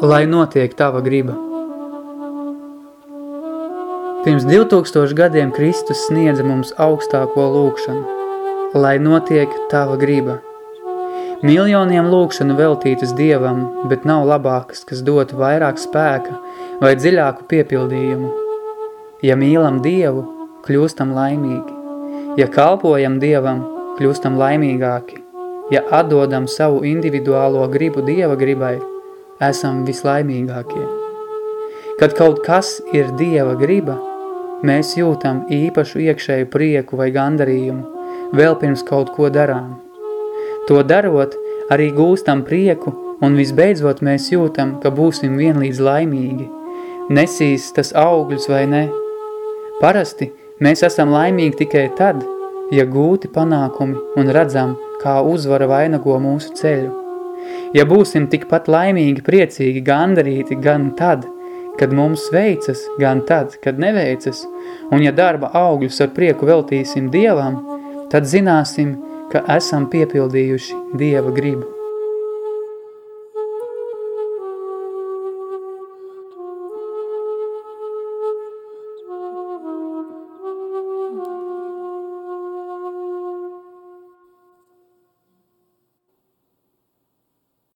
lai notiek tava griba. Pirms 2000 gadiem Kristus sniedza mums augstāko lūkšanu, lai notiek tava griba. Miljoniem lūkšanu veltītas Dievam, bet nav labākas, kas dotu vairāk spēka vai dziļāku piepildījumu. Ja mīlam Dievu, kļūstam laimīgi. Ja kalpojam Dievam, kļūstam laimīgāki. Ja atdodam savu individuālo gribu Dieva gribai, esam vislaimīgākie. Kad kaut kas ir Dieva griba, mēs jūtam īpašu iekšēju prieku vai gandarījumu, vēl pirms kaut ko darām. To darot, arī gūstam prieku un visbeidzot mēs jūtam, ka būsim vienlīdz laimīgi. Nesīs tas augļus vai ne. Parasti mēs esam laimīgi tikai tad, ja gūti panākumi un redzam, kā uzvara vainago mūsu ceļu. Ja būsim tikpat laimīgi, priecīgi, gandarīti gan tad, kad mums veicas, gan tad, kad neveicas, un ja darba augļus ar prieku veltīsim Dievam, tad zināsim, ka esam piepildījuši Dieva gribu.